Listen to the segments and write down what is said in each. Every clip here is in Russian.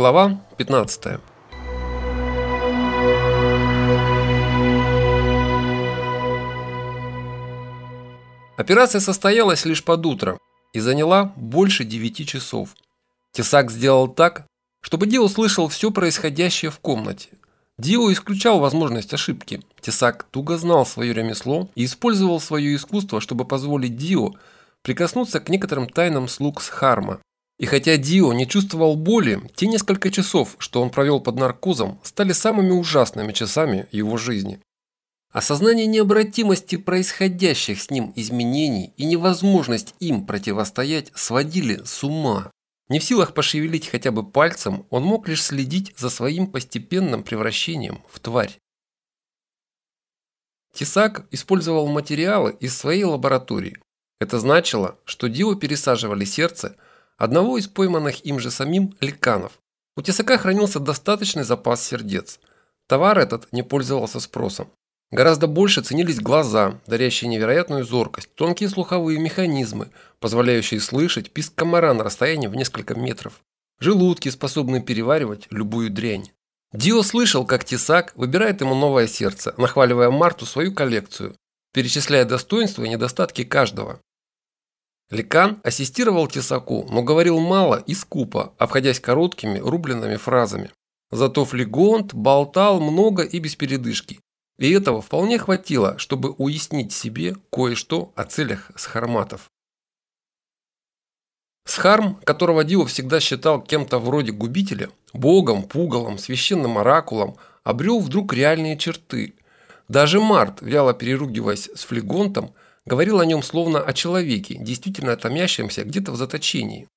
Глава 15 Операция состоялась лишь под утро и заняла больше 9 часов. Тесак сделал так, чтобы Дио слышал все происходящее в комнате. Дио исключал возможность ошибки. Тесак туго знал свое ремесло и использовал свое искусство, чтобы позволить Дио прикоснуться к некоторым тайнам слуг Схарма. И хотя Дио не чувствовал боли, те несколько часов, что он провел под наркозом, стали самыми ужасными часами его жизни. Осознание необратимости происходящих с ним изменений и невозможность им противостоять сводили с ума. Не в силах пошевелить хотя бы пальцем, он мог лишь следить за своим постепенным превращением в тварь. Тесак использовал материалы из своей лаборатории. Это значило, что Дио пересаживали сердце одного из пойманных им же самим ликанов. У Тесака хранился достаточный запас сердец. Товар этот не пользовался спросом. Гораздо больше ценились глаза, дарящие невероятную зоркость, тонкие слуховые механизмы, позволяющие слышать писк комара на расстоянии в несколько метров, желудки, способные переваривать любую дрянь. Дио слышал, как Тесак выбирает ему новое сердце, нахваливая Марту свою коллекцию, перечисляя достоинства и недостатки каждого. Ликан ассистировал Тесаку, но говорил мало и скупо, обходясь короткими рубленными фразами. Зато Флегонт болтал много и без передышки, и этого вполне хватило, чтобы уяснить себе кое-что о целях схарматов. Схарм, которого Дио всегда считал кем-то вроде губителя, богом, пугалом, священным оракулом, обрел вдруг реальные черты. Даже Март, вяло переругиваясь с Флегонтом, говорил о нем словно о человеке, действительно томящемся где-то в заточении.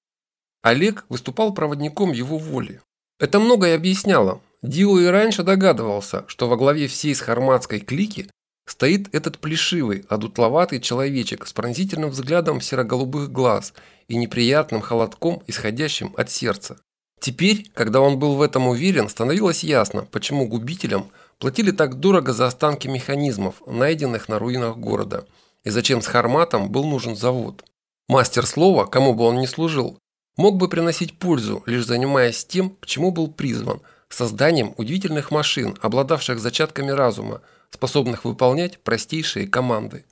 Олег выступал проводником его воли. Это многое объясняло, Дио и раньше догадывался, что во главе всей схарматской клики стоит этот плешивый, одутловатый человечек с пронзительным взглядом серо-голубых глаз и неприятным холодком, исходящим от сердца. Теперь, когда он был в этом уверен, становилось ясно, почему губителям платили так дорого за останки механизмов, найденных на руинах города, и зачем с Харматом был нужен завод. Мастер слова, кому бы он ни служил, мог бы приносить пользу, лишь занимаясь тем, к чему был призван – созданием удивительных машин, обладавших зачатками разума, способных выполнять простейшие команды.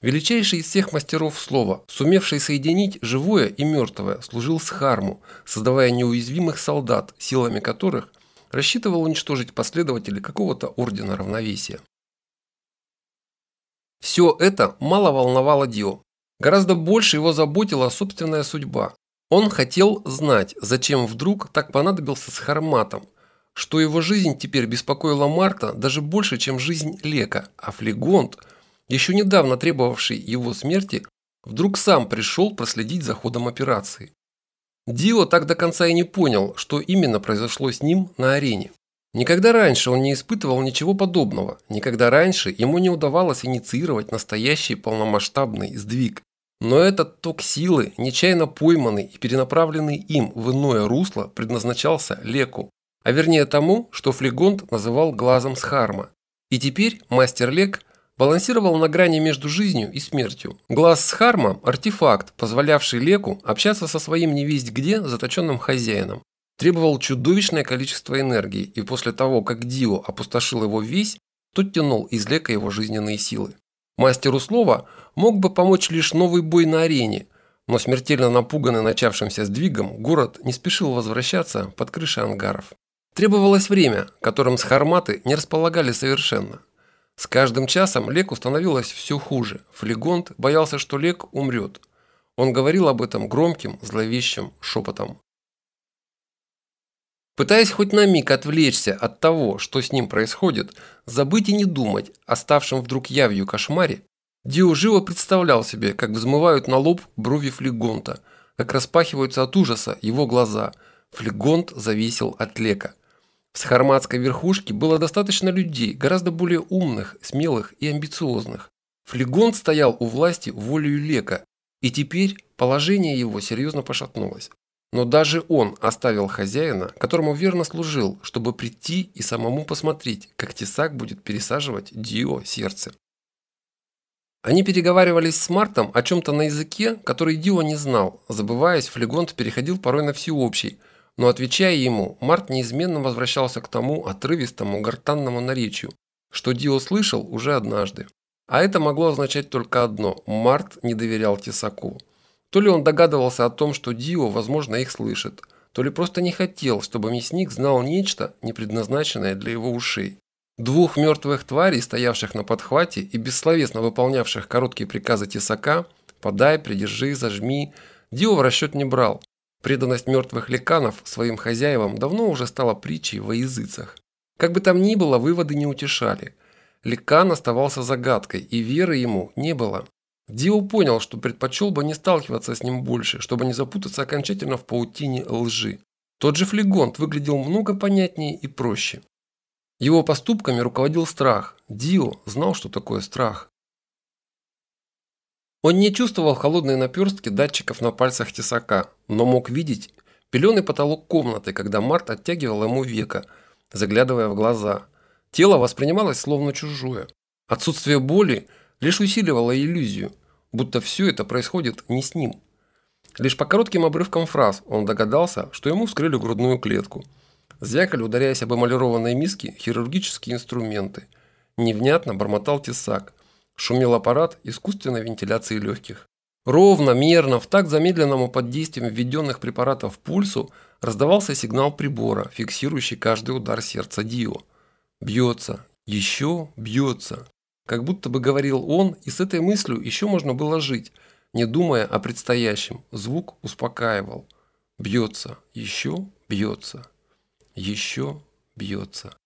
Величайший из всех мастеров слова, сумевший соединить живое и мертвое, служил Схарму, создавая неуязвимых солдат, силами которых рассчитывал уничтожить последователей какого-то ордена равновесия. Все это мало волновало Дио. Гораздо больше его заботила собственная судьба. Он хотел знать, зачем вдруг так понадобился с Харматом, что его жизнь теперь беспокоила Марта даже больше, чем жизнь Лека, а Флегонт, еще недавно требовавший его смерти, вдруг сам пришел проследить за ходом операции. Дио так до конца и не понял, что именно произошло с ним на арене. Никогда раньше он не испытывал ничего подобного, никогда раньше ему не удавалось инициировать настоящий полномасштабный сдвиг. Но этот ток силы, нечаянно пойманный и перенаправленный им в иное русло, предназначался Леку, а вернее тому, что Флегонт называл глазом Схарма. И теперь мастер Лек балансировал на грани между жизнью и смертью. Глаз Схарма – артефакт, позволявший Леку общаться со своим невесть где заточенным хозяином. Требовал чудовищное количество энергии, и после того, как Дио опустошил его весь, тот тянул из Лека его жизненные силы. Мастеру слова мог бы помочь лишь новый бой на арене, но смертельно напуганный начавшимся сдвигом, город не спешил возвращаться под крыши ангаров. Требовалось время, которым схарматы не располагали совершенно. С каждым часом Леку становилось все хуже. Флегонт боялся, что Лек умрет. Он говорил об этом громким, зловещим шепотом. Пытаясь хоть на миг отвлечься от того, что с ним происходит, забыть и не думать о ставшем вдруг явью кошмаре, Дио живо представлял себе, как взмывают на лоб брови Флегонта, как распахиваются от ужаса его глаза. Флегонт зависел от Лека – в схарматской верхушке было достаточно людей, гораздо более умных, смелых и амбициозных. Флегон стоял у власти волею Лека, и теперь положение его серьезно пошатнулось. Но даже он оставил хозяина, которому верно служил, чтобы прийти и самому посмотреть, как Тесак будет пересаживать Дио сердце. Они переговаривались с Мартом о чем-то на языке, который Дио не знал. Забываясь, Флегонт переходил порой на всеобщий – Но отвечая ему, Март неизменно возвращался к тому отрывистому гортанному наречию, что Дио слышал уже однажды. А это могло означать только одно – Март не доверял Тесаку. То ли он догадывался о том, что Дио, возможно, их слышит, то ли просто не хотел, чтобы мясник знал нечто, не предназначенное для его ушей. Двух мертвых тварей, стоявших на подхвате и бессловесно выполнявших короткие приказы Тесака – подай, придержи, зажми – Дио в расчет не брал. Преданность мертвых ликанов своим хозяевам давно уже стала притчей во языцах. Как бы там ни было, выводы не утешали – Ликан оставался загадкой, и веры ему не было. Дио понял, что предпочел бы не сталкиваться с ним больше, чтобы не запутаться окончательно в паутине лжи. Тот же Флегонт выглядел много понятнее и проще. Его поступками руководил страх. Дио знал, что такое страх. Он не чувствовал холодные наперстки датчиков на пальцах тесака, но мог видеть пеленый потолок комнаты, когда Март оттягивал ему века, заглядывая в глаза – Тело воспринималось словно чужое. Отсутствие боли лишь усиливало иллюзию, будто все это происходит не с ним. Лишь по коротким обрывкам фраз он догадался, что ему вскрыли грудную клетку. Звякали, ударяясь об эмалированные миски, хирургические инструменты. Невнятно бормотал тесак. Шумел аппарат искусственной вентиляции легких. Ровно, мерно, в так замедленному под действием введенных препаратов пульсу раздавался сигнал прибора, фиксирующий каждый удар сердца Дио. Бьется, еще бьется. Как будто бы говорил он, и с этой мыслью еще можно было жить, не думая о предстоящем. Звук успокаивал. Бьется, еще бьется, еще бьется.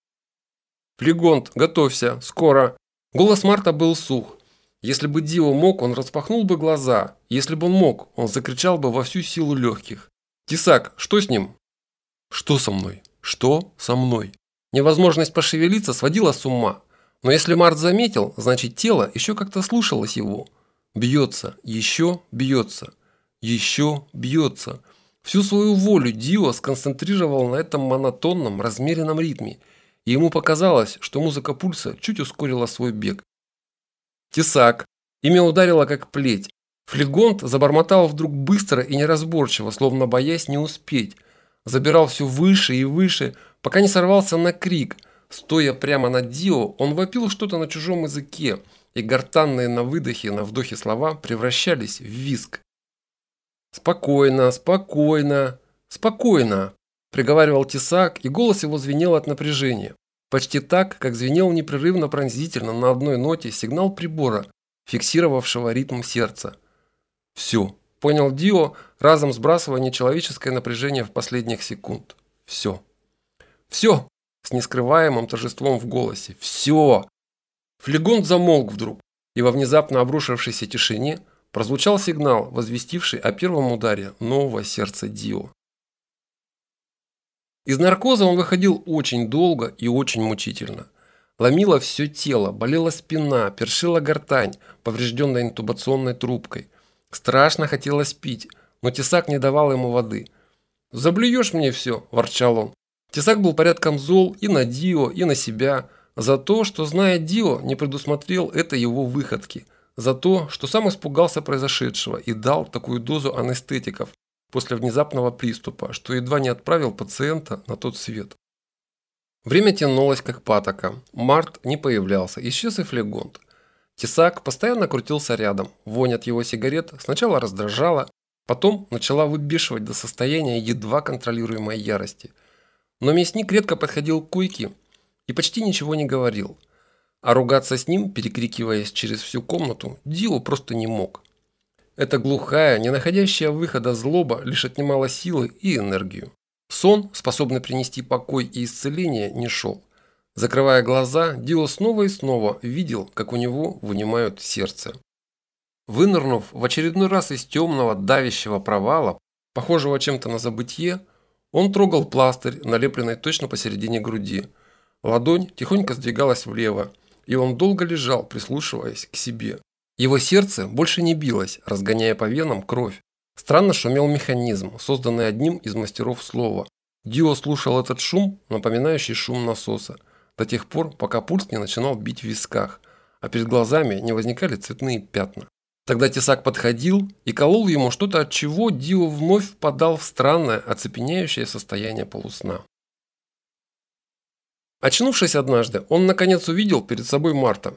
Флегонт, готовься, скоро. Голос Марта был сух. Если бы Дио мог, он распахнул бы глаза. Если бы он мог, он закричал бы во всю силу легких. «Тесак, что с ним?» «Что со мной? Что со мной?» Невозможность пошевелиться сводила с ума. Но если Март заметил, значит тело еще как-то слушалось его. Бьется, еще бьется, еще бьется. Всю свою волю Дио сконцентрировал на этом монотонном, размеренном ритме, и ему показалось, что музыка пульса чуть ускорила свой бег. Тесак. Имя ударило как плеть. Флегонт забормотал вдруг быстро и неразборчиво, словно боясь не успеть. Забирал все выше и выше, пока не сорвался на крик. Стоя прямо над Дио, он вопил что-то на чужом языке, и гортанные на выдохе, на вдохе слова превращались в виск. «Спокойно, спокойно, спокойно», – приговаривал Тесак, и голос его звенел от напряжения. Почти так, как звенел непрерывно пронзительно на одной ноте сигнал прибора, фиксировавшего ритм сердца. «Все», – понял Дио, разом сбрасывая нечеловеческое напряжение в последних секунд. «Все». Все!» С нескрываемым торжеством в голосе. «Все!» Флегонт замолк вдруг, и во внезапно обрушившейся тишине прозвучал сигнал, возвестивший о первом ударе нового сердца Дио. Из наркоза он выходил очень долго и очень мучительно. Ломило все тело, болела спина, першила гортань, поврежденная интубационной трубкой. Страшно хотелось пить, но тесак не давал ему воды. «Заблюешь мне все», – ворчал он. Тесак был порядком зол и на Дио, и на себя, за то, что, зная Дио, не предусмотрел это его выходки, за то, что сам испугался произошедшего и дал такую дозу анестетиков после внезапного приступа, что едва не отправил пациента на тот свет. Время тянулось как патока. Март не появлялся, исчез и флегонт. Тесак постоянно крутился рядом. Вонь от его сигарет сначала раздражала, потом начала выбешивать до состояния едва контролируемой ярости – но мясник редко подходил к койке и почти ничего не говорил. А ругаться с ним, перекрикиваясь через всю комнату, Дио просто не мог. Эта глухая, не находящая выхода злоба лишь отнимала силы и энергию. Сон, способный принести покой и исцеление, не шел. Закрывая глаза, Дио снова и снова видел, как у него вынимают сердце. Вынырнув в очередной раз из темного, давящего провала, похожего чем-то на забытье, он трогал пластырь, налепленный точно посередине груди. Ладонь тихонько сдвигалась влево, и он долго лежал, прислушиваясь к себе. Его сердце больше не билось, разгоняя по венам кровь. Странно шумел механизм, созданный одним из мастеров слова. Дио слушал этот шум, напоминающий шум насоса, до тех пор, пока пульс не начинал бить в висках, а перед глазами не возникали цветные пятна. Тогда Тесак подходил и колол ему что-то, от чего Дио вновь впадал в странное, оцепеняющее состояние полусна. Очнувшись однажды, он наконец увидел перед собой Марта.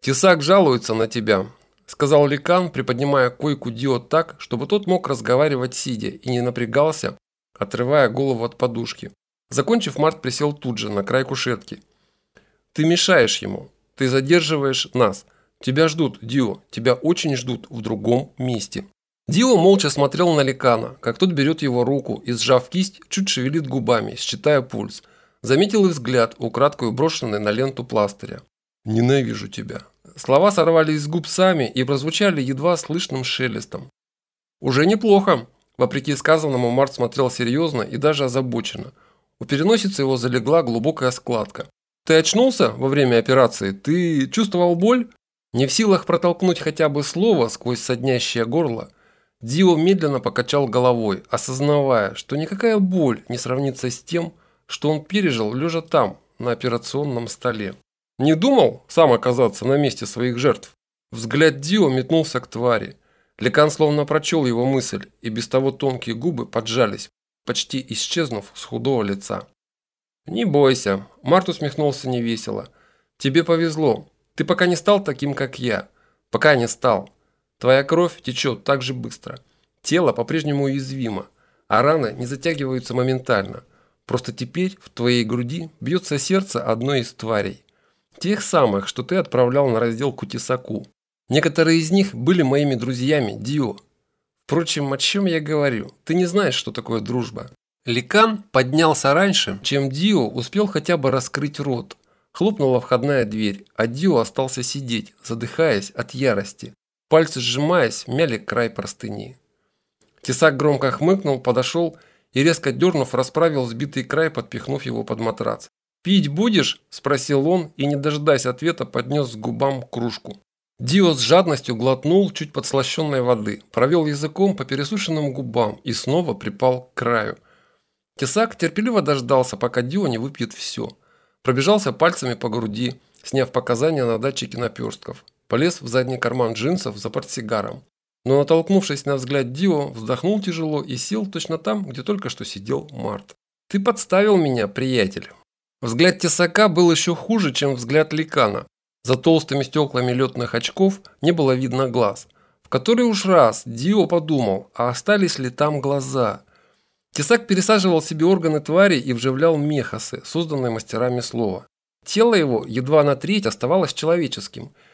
«Тесак жалуется на тебя», – сказал Ликан, приподнимая койку Дио так, чтобы тот мог разговаривать сидя и не напрягался, отрывая голову от подушки. Закончив, Март присел тут же, на край кушетки. «Ты мешаешь ему. Ты задерживаешь нас. Тебя ждут, Дио. Тебя очень ждут в другом месте». Дио молча смотрел на Ликана, как тот берет его руку и, сжав кисть, чуть шевелит губами, считая пульс – Заметил и взгляд, украдкую брошенный на ленту пластыря. «Ненавижу тебя». Слова сорвались с губ сами и прозвучали едва слышным шелестом. «Уже неплохо», – вопреки сказанному Март смотрел серьезно и даже озабоченно. У переносицы его залегла глубокая складка. «Ты очнулся во время операции? Ты чувствовал боль?» Не в силах протолкнуть хотя бы слово сквозь соднящее горло, Дио медленно покачал головой, осознавая, что никакая боль не сравнится с тем, что он пережил, лежа там, на операционном столе. Не думал сам оказаться на месте своих жертв. Взгляд Дио метнулся к твари. Лекан словно прочел его мысль, и без того тонкие губы поджались, почти исчезнув с худого лица. «Не бойся», – Март усмехнулся невесело. «Тебе повезло. Ты пока не стал таким, как я. Пока не стал. Твоя кровь течет так же быстро. Тело по-прежнему уязвимо, а раны не затягиваются моментально – Просто теперь в твоей груди бьется сердце одной из тварей. Тех самых, что ты отправлял на раздел к Утисаку. Некоторые из них были моими друзьями, Дио. Впрочем, о чем я говорю? Ты не знаешь, что такое дружба. Ликан поднялся раньше, чем Дио успел хотя бы раскрыть рот. Хлопнула входная дверь, а Дио остался сидеть, задыхаясь от ярости. Пальцы сжимаясь, мяли край простыни. Тесак громко хмыкнул, подошел и, резко дернув, расправил сбитый край, подпихнув его под матрац. «Пить будешь?» – спросил он и, не дожидаясь ответа, поднес к губам кружку. Дио с жадностью глотнул чуть подслащенной воды, провел языком по пересушенным губам и снова припал к краю. Тесак терпеливо дождался, пока Дио не выпьет все. Пробежался пальцами по груди, сняв показания на датчике наперстков. Полез в задний карман джинсов за портсигаром но, натолкнувшись на взгляд Дио, вздохнул тяжело и сел точно там, где только что сидел Март. «Ты подставил меня, приятель». Взгляд Тесака был еще хуже, чем взгляд Ликана. За толстыми стеклами летных очков не было видно глаз. В который уж раз Дио подумал, а остались ли там глаза. Тесак пересаживал себе органы твари и вживлял мехасы, созданные мастерами слова. Тело его едва на треть оставалось человеческим –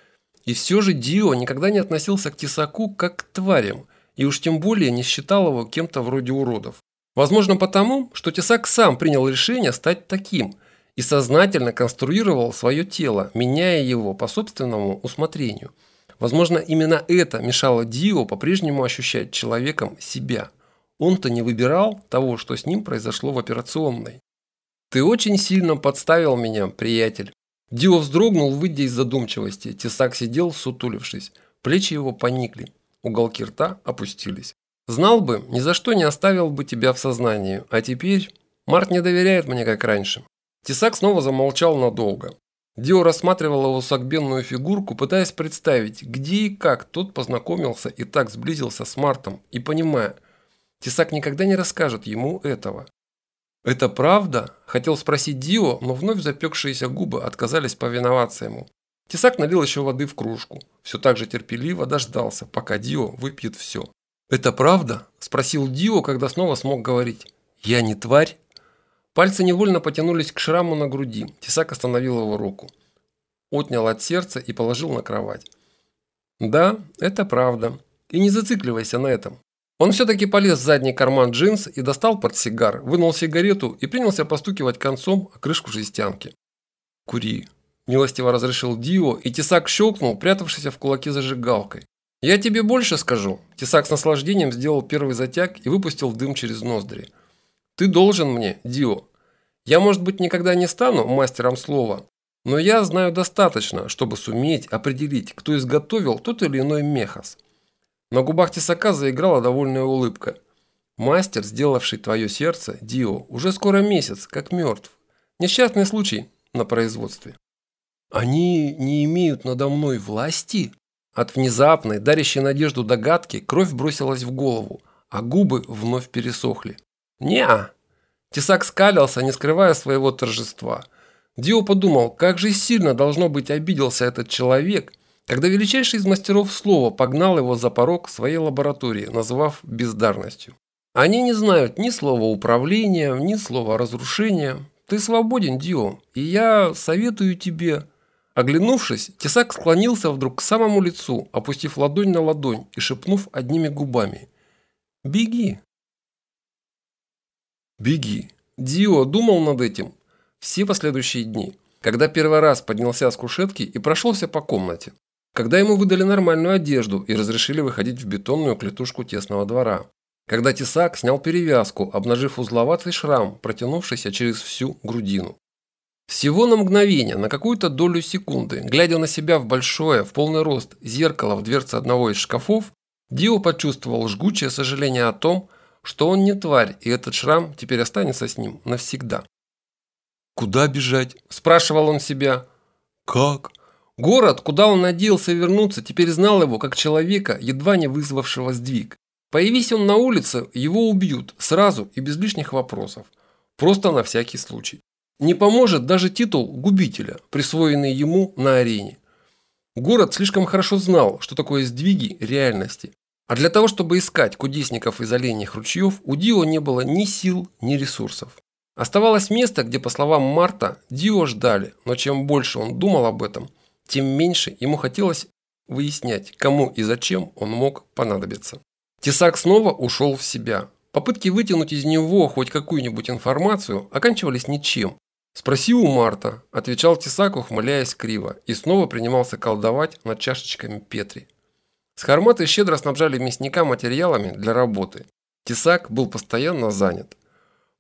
и все же Дио никогда не относился к Тесаку как к тварям, и уж тем более не считал его кем-то вроде уродов. Возможно потому, что Тесак сам принял решение стать таким и сознательно конструировал свое тело, меняя его по собственному усмотрению. Возможно, именно это мешало Дио по-прежнему ощущать человеком себя. Он-то не выбирал того, что с ним произошло в операционной. «Ты очень сильно подставил меня, приятель», Дио вздрогнул, выйдя из задумчивости. Тесак сидел, сутулившись. Плечи его поникли. Уголки рта опустились. «Знал бы, ни за что не оставил бы тебя в сознании. А теперь... Март не доверяет мне, как раньше». Тесак снова замолчал надолго. Дио рассматривал его сагбенную фигурку, пытаясь представить, где и как тот познакомился и так сблизился с Мартом, и понимая, Тесак никогда не расскажет ему этого. «Это правда?» – хотел спросить Дио, но вновь запекшиеся губы отказались повиноваться ему. Тесак налил еще воды в кружку. Все так же терпеливо дождался, пока Дио выпьет все. «Это правда?» – спросил Дио, когда снова смог говорить. «Я не тварь?» Пальцы невольно потянулись к шраму на груди. Тесак остановил его руку. Отнял от сердца и положил на кровать. «Да, это правда. И не зацикливайся на этом. Он все-таки полез в задний карман джинс и достал портсигар, вынул сигарету и принялся постукивать концом о крышку жестянки. «Кури», – милостиво разрешил Дио, и Тесак щелкнул, прятавшийся в кулаке зажигалкой. «Я тебе больше скажу». Тесак с наслаждением сделал первый затяг и выпустил дым через ноздри. «Ты должен мне, Дио. Я, может быть, никогда не стану мастером слова, но я знаю достаточно, чтобы суметь определить, кто изготовил тот или иной мехас. На губах тесака заиграла довольная улыбка. Мастер, сделавший твое сердце, Дио, уже скоро месяц, как мертв. Несчастный случай на производстве. Они не имеют надо мной власти? От внезапной, дарящей надежду догадки, кровь бросилась в голову, а губы вновь пересохли. «Не-а!» Тесак скалился, не скрывая своего торжества. Дио подумал, как же сильно должно быть обиделся этот человек, когда величайший из мастеров слова погнал его за порог своей лаборатории, назвав бездарностью. Они не знают ни слова управления, ни слова разрушения. Ты свободен, Дио, и я советую тебе Оглянувшись, тесак склонился вдруг к самому лицу, опустив ладонь на ладонь и шепнув одними губами. «Беги!» «Беги!» Дио думал над этим все последующие дни, когда первый раз поднялся с кушетки и прошелся по комнате, когда ему выдали нормальную одежду и разрешили выходить в бетонную клетушку тесного двора, когда тесак снял перевязку, обнажив узловатый шрам, протянувшийся через всю грудину. Всего на мгновение, на какую-то долю секунды, глядя на себя в большое, в полный рост зеркало в дверце одного из шкафов, Дио почувствовал жгучее сожаление о том, что он не тварь, и этот шрам теперь останется с ним навсегда. «Куда бежать?» – спрашивал он себя. «Как?» Город, куда он надеялся вернуться, теперь знал его как человека, едва не вызвавшего сдвиг. Появись он на улице, его убьют, сразу и без лишних вопросов. Просто на всякий случай. Не поможет даже титул губителя, присвоенный ему на арене. Город слишком хорошо знал, что такое сдвиги реальности. А для того, чтобы искать кудесников из оленьих ручьев, у Дио не было ни сил, ни ресурсов. Оставалось место, где, по словам Марта, Дио ждали, но чем больше он думал об этом, тем меньше ему хотелось выяснять, кому и зачем он мог понадобиться. Тесак снова ушел в себя. Попытки вытянуть из него хоть какую-нибудь информацию оканчивались ничем, «Спроси у Марта», – отвечал Тесак, ухмыляясь криво, и снова принимался колдовать над чашечками Петри. Схарматы щедро снабжали мясника материалами для работы. Тесак был постоянно занят.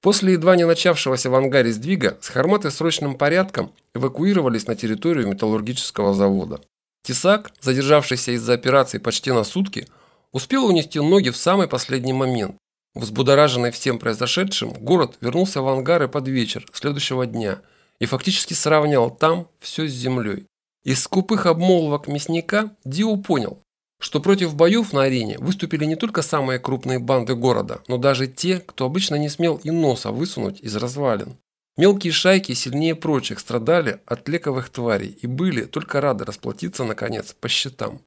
После едва не начавшегося в ангаре сдвига, схарматы срочным порядком эвакуировались на территорию металлургического завода. Тесак, задержавшийся из-за операции почти на сутки, успел унести ноги в самый последний момент, Взбудораженный всем произошедшим, город вернулся в ангары под вечер следующего дня и фактически сравнял там все с землей. Из скупых обмолвок мясника Дио понял, что против боев на арене выступили не только самые крупные банды города, но даже те, кто обычно не смел и носа высунуть из развалин. Мелкие шайки сильнее прочих страдали от лековых тварей и были только рады расплатиться, наконец, по счетам.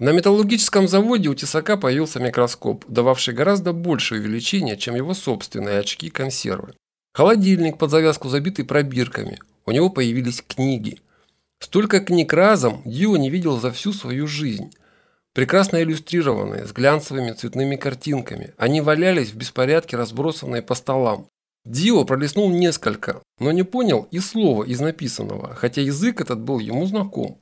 На металлургическом заводе у Тесака появился микроскоп, дававший гораздо большее увеличение, чем его собственные очки-консервы. Холодильник под завязку забитый пробирками. У него появились книги. Столько книг разом Дио не видел за всю свою жизнь. Прекрасно иллюстрированные, с глянцевыми цветными картинками. Они валялись в беспорядке, разбросанные по столам. Дио пролистнул несколько, но не понял и слова из написанного, хотя язык этот был ему знаком.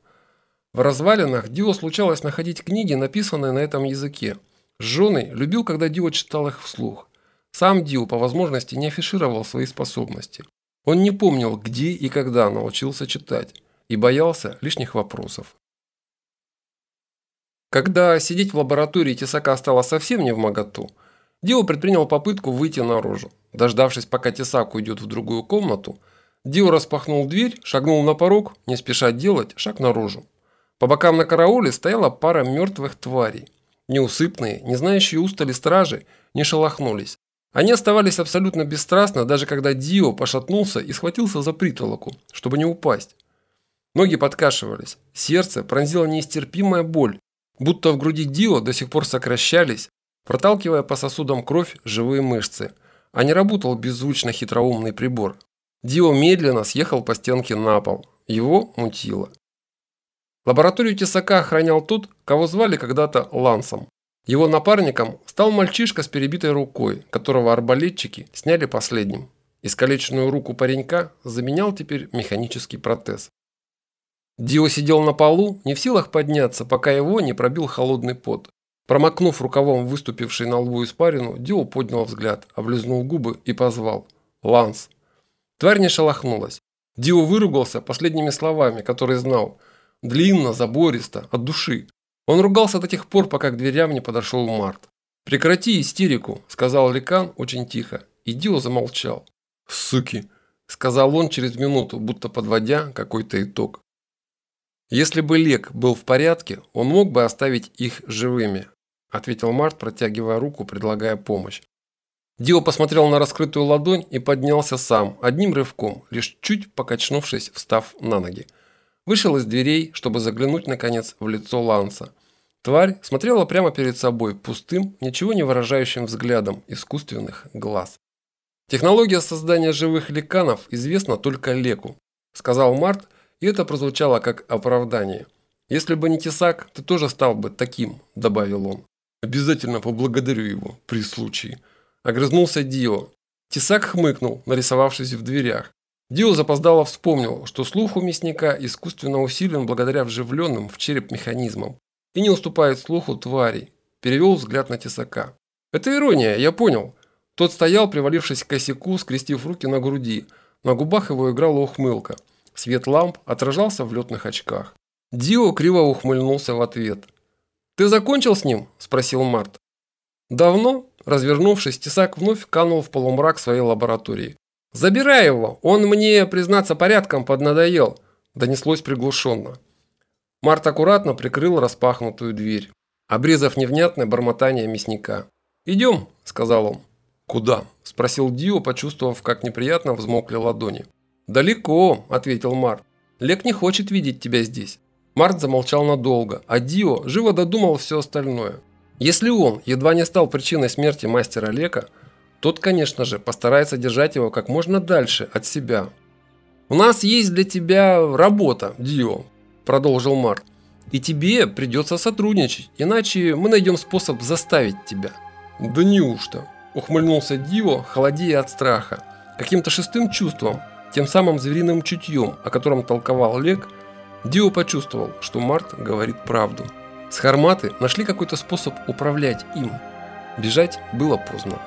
В развалинах Дио случалось находить книги, написанные на этом языке. Женой любил, когда Дио читал их вслух. Сам Дио по возможности не афишировал свои способности. Он не помнил, где и когда научился читать, и боялся лишних вопросов. Когда сидеть в лаборатории Тесака стало совсем не в моготу, Дио предпринял попытку выйти наружу. Дождавшись, пока Тесак уйдет в другую комнату, Дио распахнул дверь, шагнул на порог, не спеша делать шаг наружу. По бокам на карауле стояла пара мертвых тварей. Неусыпные, не знающие устали стражи, не шелохнулись. Они оставались абсолютно бесстрастны, даже когда Дио пошатнулся и схватился за притолоку, чтобы не упасть. Ноги подкашивались, сердце пронзила нестерпимая боль, будто в груди Дио до сих пор сокращались, проталкивая по сосудам кровь живые мышцы, а не работал беззвучно хитроумный прибор. Дио медленно съехал по стенке на пол. Его мутило. Лабораторию Тесака охранял тот, кого звали когда-то Лансом. Его напарником стал мальчишка с перебитой рукой, которого арбалетчики сняли последним. Искалеченную руку паренька заменял теперь механический протез. Дио сидел на полу, не в силах подняться, пока его не пробил холодный пот. Промокнув рукавом выступивший на лбу испарину, Дио поднял взгляд, облизнул губы и позвал. «Ланс». Тварь не шелохнулась. Дио выругался последними словами, которые знал – Длинно, забористо, от души. Он ругался до тех пор, пока к дверям не подошел Март. «Прекрати истерику», – сказал Ликан очень тихо. И Дио замолчал. «Суки», – сказал он через минуту, будто подводя какой-то итог. Если бы Лек был в порядке, он мог бы оставить их живыми, ответил Март, протягивая руку, предлагая помощь. Дио посмотрел на раскрытую ладонь и поднялся сам, одним рывком, лишь чуть покачнувшись, встав на ноги. Вышел из дверей, чтобы заглянуть, наконец, в лицо Ланса. Тварь смотрела прямо перед собой, пустым, ничего не выражающим взглядом искусственных глаз. «Технология создания живых ликанов известна только Леку», сказал Март, и это прозвучало как оправдание. «Если бы не Тесак, ты тоже стал бы таким», добавил он. «Обязательно поблагодарю его при случае». Огрызнулся Дио. Тесак хмыкнул, нарисовавшись в дверях. Дио запоздало вспомнил, что слух у мясника искусственно усилен благодаря вживленным в череп механизмам и не уступает слуху тварей. Перевел взгляд на Тесака. «Это ирония, я понял». Тот стоял, привалившись к косяку, скрестив руки на груди. На губах его играла ухмылка. Свет ламп отражался в летных очках. Дио криво ухмыльнулся в ответ. «Ты закончил с ним?» – спросил Март. «Давно?» Развернувшись, Тесак вновь канул в полумрак своей лаборатории. «Забирай его! Он мне, признаться, порядком поднадоел!» Донеслось приглушенно. Март аккуратно прикрыл распахнутую дверь, обрезав невнятное бормотание мясника. «Идем», – сказал он. «Куда?» – спросил Дио, почувствовав, как неприятно взмокли ладони. «Далеко», – ответил Март. «Лек не хочет видеть тебя здесь». Март замолчал надолго, а Дио живо додумал все остальное. Если он едва не стал причиной смерти мастера Лека, тот, конечно же, постарается держать его как можно дальше от себя. «У нас есть для тебя работа, Дио», – продолжил Марк. «И тебе придется сотрудничать, иначе мы найдем способ заставить тебя». «Да неужто?» – ухмыльнулся Дио, холодея от страха. Каким-то шестым чувством, тем самым звериным чутьем, о котором толковал Лек, Дио почувствовал, что Март говорит правду. Схарматы нашли какой-то способ управлять им. Бежать было поздно.